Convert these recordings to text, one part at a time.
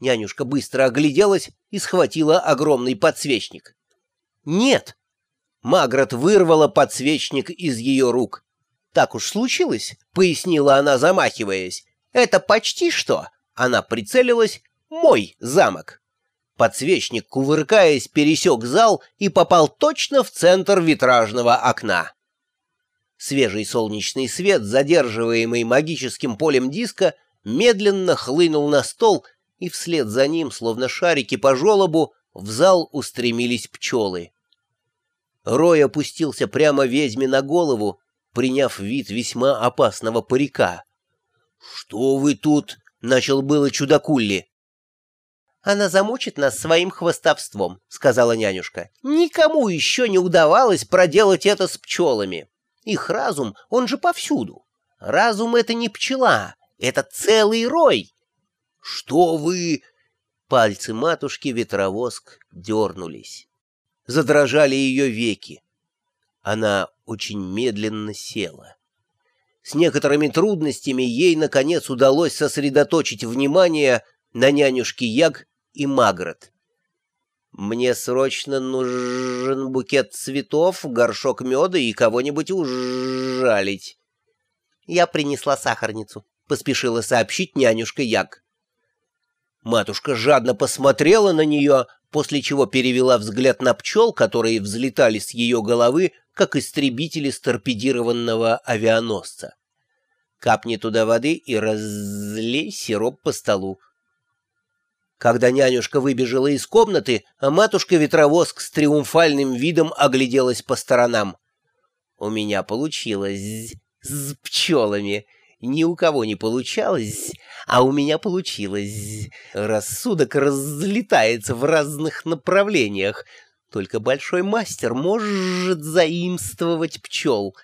Нянюшка быстро огляделась и схватила огромный подсвечник. «Нет!» Магрот вырвала подсвечник из ее рук. «Так уж случилось», — пояснила она, замахиваясь. «Это почти что!» — она прицелилась. «Мой замок!» Подсвечник, кувыркаясь, пересек зал и попал точно в центр витражного окна. Свежий солнечный свет, задерживаемый магическим полем диска, медленно хлынул на стол, и вслед за ним, словно шарики по желобу, в зал устремились пчелы. Рой опустился прямо ведьме на голову, приняв вид весьма опасного парика. — Что вы тут? — начал было чудакулли. — Она замучит нас своим хвостовством, — сказала нянюшка. — Никому еще не удавалось проделать это с пчелами. Их разум, он же повсюду. Разум — это не пчела, это целый рой. — Что вы... Пальцы матушки ветровоск дернулись. Задрожали ее веки. Она очень медленно села. С некоторыми трудностями ей, наконец, удалось сосредоточить внимание на нянюшке Яг и Магрот. «Мне срочно нужен букет цветов, горшок меда и кого-нибудь ужалить». «Я принесла сахарницу», — поспешила сообщить нянюшка Яг. Матушка жадно посмотрела на нее, после чего перевела взгляд на пчел, которые взлетали с ее головы, как истребители сторпедированного авианосца. Капни туда воды и разлей сироп по столу. Когда нянюшка выбежала из комнаты, а матушка-ветровоск с триумфальным видом огляделась по сторонам. «У меня получилось с пчелами. Ни у кого не получалось, а у меня получилось. Рассудок разлетается в разных направлениях. Только большой мастер может заимствовать пчел».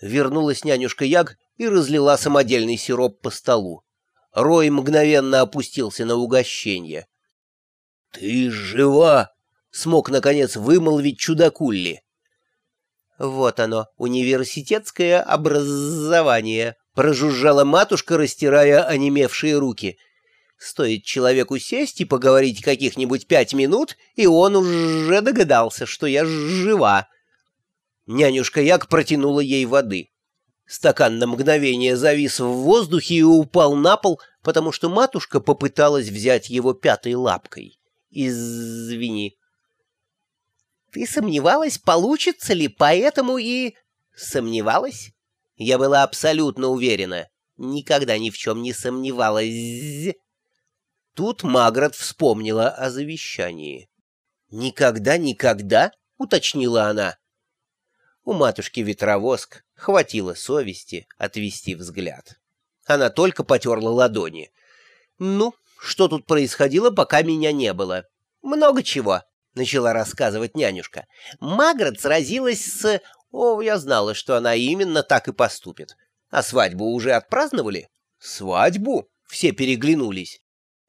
Вернулась нянюшка Яг и разлила самодельный сироп по столу. Рой мгновенно опустился на угощение. — Ты жива! — смог, наконец, вымолвить чудакулли. — Вот оно, университетское образование, — прожужжала матушка, растирая онемевшие руки. Стоит человеку сесть и поговорить каких-нибудь пять минут, и он уже догадался, что я жива. Нянюшка Як протянула ей воды. Стакан на мгновение завис в воздухе и упал на пол, потому что матушка попыталась взять его пятой лапкой. Извини. Ты сомневалась, получится ли, поэтому и... Сомневалась? Я была абсолютно уверена. Никогда ни в чем не сомневалась. Тут Маград вспомнила о завещании. «Никогда, никогда?» — уточнила она. У матушки Ветровоск хватило совести отвести взгляд. Она только потерла ладони. «Ну, что тут происходило, пока меня не было?» «Много чего», — начала рассказывать нянюшка. «Маград сразилась с...» «О, я знала, что она именно так и поступит. А свадьбу уже отпраздновали?» «Свадьбу?» — все переглянулись.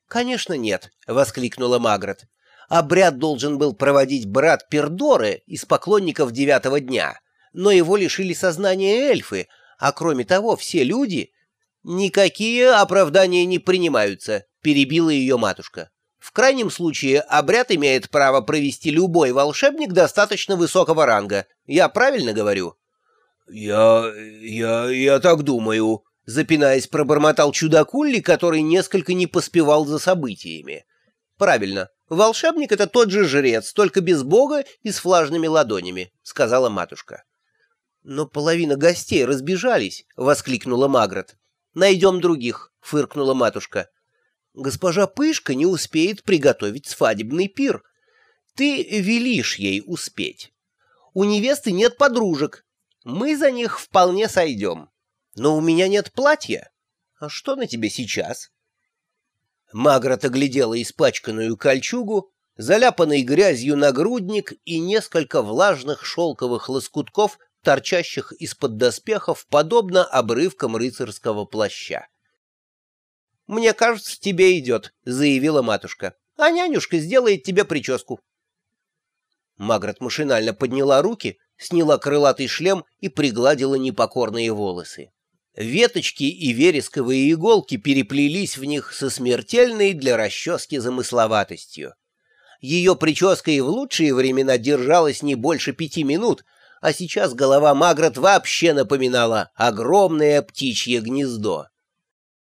«Конечно нет», — воскликнула Маград. «Обряд должен был проводить брат Пердоры из поклонников девятого дня» но его лишили сознания эльфы, а кроме того все люди... «Никакие оправдания не принимаются», — перебила ее матушка. «В крайнем случае обряд имеет право провести любой волшебник достаточно высокого ранга. Я правильно говорю?» «Я... я... я так думаю», — запинаясь, пробормотал чудакулли, который несколько не поспевал за событиями. «Правильно. Волшебник — это тот же жрец, только без бога и с влажными ладонями», — сказала матушка. «Но половина гостей разбежались!» — воскликнула Магрот. «Найдем других!» — фыркнула матушка. «Госпожа Пышка не успеет приготовить свадебный пир. Ты велишь ей успеть. У невесты нет подружек. Мы за них вполне сойдем. Но у меня нет платья. А что на тебе сейчас?» Магрот оглядела испачканную кольчугу, заляпанный грязью нагрудник и несколько влажных шелковых лоскутков торчащих из-под доспехов, подобно обрывкам рыцарского плаща. «Мне кажется, тебе идет», — заявила матушка. «А нянюшка сделает тебе прическу». Магрот машинально подняла руки, сняла крылатый шлем и пригладила непокорные волосы. Веточки и вересковые иголки переплелись в них со смертельной для расчески замысловатостью. Ее прическа и в лучшие времена держалась не больше пяти минут, а сейчас голова Магрот вообще напоминала огромное птичье гнездо.